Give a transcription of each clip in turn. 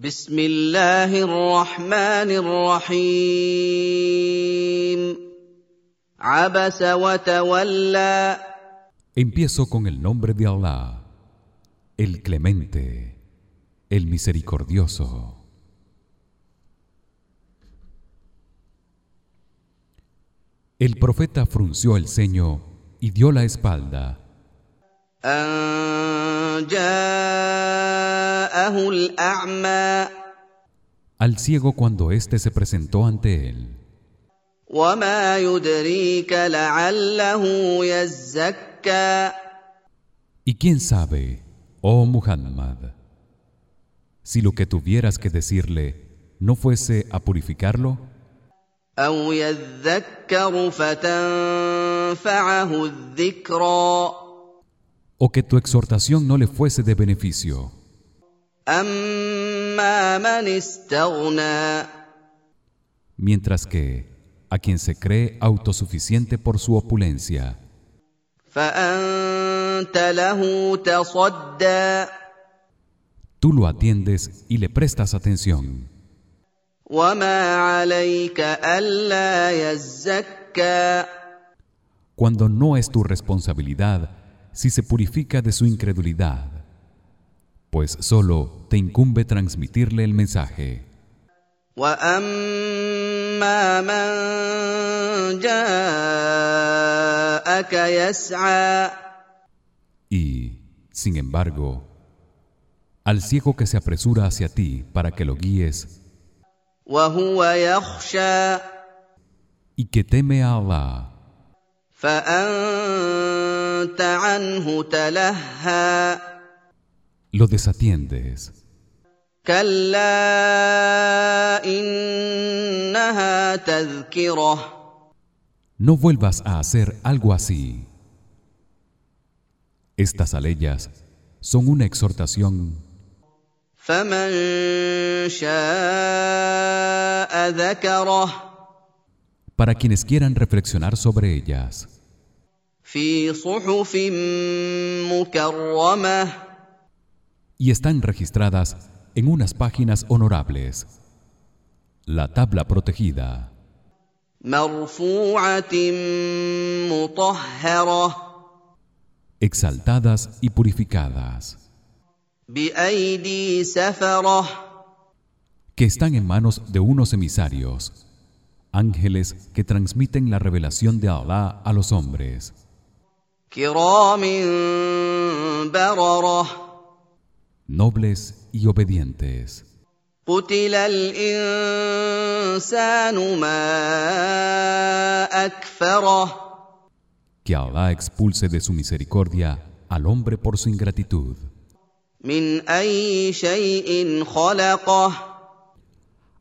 بسم الله الرحمن الرحيم عبس وتولى Empiezo con el nombre de Allah, el Clemente, el Misericordioso. El profeta frunció el ceño y dio la espalda. Al ciego cuando éste se presentó ante él. Y quién sabe, oh Muhammad, si lo que tuvieras que decirle no fuese a purificarlo, o que tu exhortación no le fuese de beneficio. Mientras que a quien se cree autosuficiente por su opulencia, tú lo atiendes y le prestas atención. Cuando no es tu responsabilidad si se purifica de su incredulidad pues solo te incumbe transmitirle el mensaje. واما من جاءك يسعى Y, sin embargo, al ciego que se apresura hacia ti para que lo guíes وهو يخشى y que teme a Allah, فانت عنه تلهى lo desatiendes. No vuelvas a hacer algo así. Estas aleyas son una exhortación. Para quienes quieran reflexionar sobre ellas y están registradas en unas páginas honorables. La tabla protegida. Exaltadas y purificadas. Que están en manos de unos emisarios, ángeles que transmiten la revelación de Allah a los hombres nobles y obedientes. قتل الانسان ما اكفره Que Allah expulse de su misericordia al hombre por su ingratitud. من اي شيء خلقه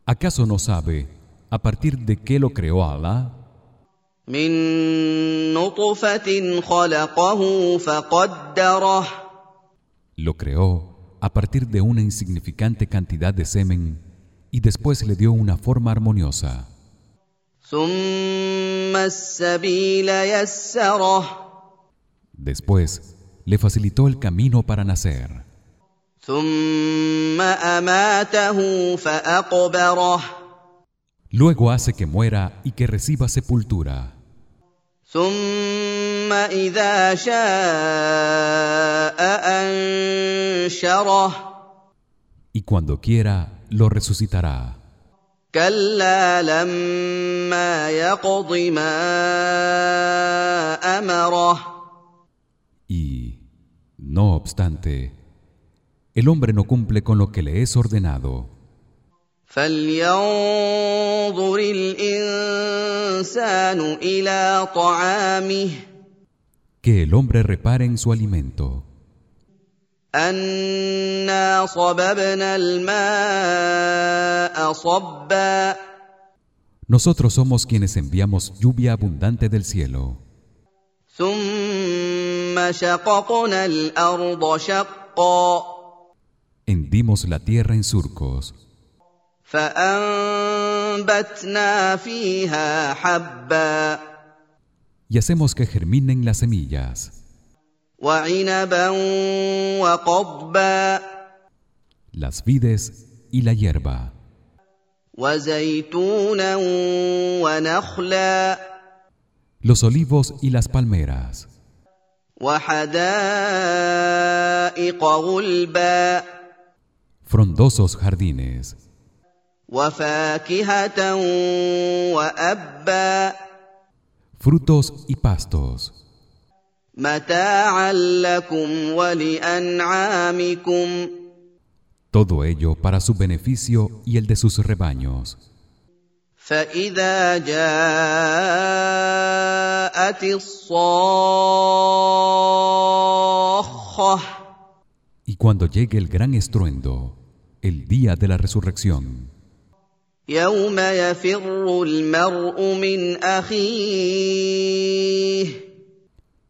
¿Acaso no sabe a partir de qué lo creó Allah? من نطفه خلقه فقدره Lo creó a partir de una insignificante cantidad de semen y después le dio una forma armoniosa. Después le facilitó el camino para nacer. Luego hace que muera y que reciba sepultura. Y cuando quiera, lo resucitará. Y, no obstante, el hombre no cumple con lo que le es ordenado. Que el hombre repare en su alimento. انا صببنا الماء صبا Nosotros somos quienes enviamos lluvia abundante del cielo. ثم شققنا الارض شقا Hendimos la tierra en surcos. فانبتنا فيها حبا y hacemos que germinen las semillas وعنبا وقضبا las vides y la hierba وزيتونا ونخلا los olivos y las palmeras وحدائق غلبا frondosos jardines وفاكهه وابا frutos y pastos متاعا لكم ولانعامكم todo ello para su beneficio y el de sus rebaños فاذا جاءت الصاخه y cuando llegue el gran estruendo el día de la resurrección يوم يفر المرء من اخيه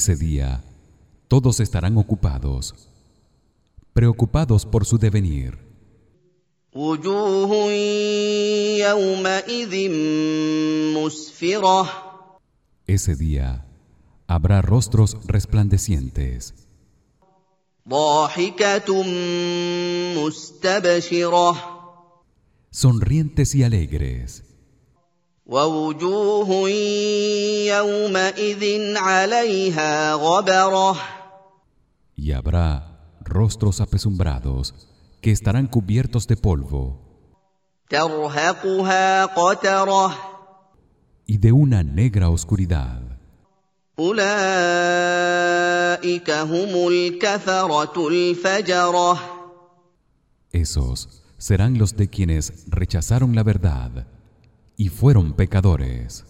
Ese día todos estarán ocupados, preocupados por su devenir. Ese día habrá rostros resplandecientes. Sonrientes y alegres. ووجوه يومئذ عليها غبره y habrá rostros apesumbrados que estarán cubiertos de polvo ترهقها قتره y de una negra oscuridad اولئك هم الكفره الفجره esos serán los de quienes rechazaron la verdad y fueron pecadores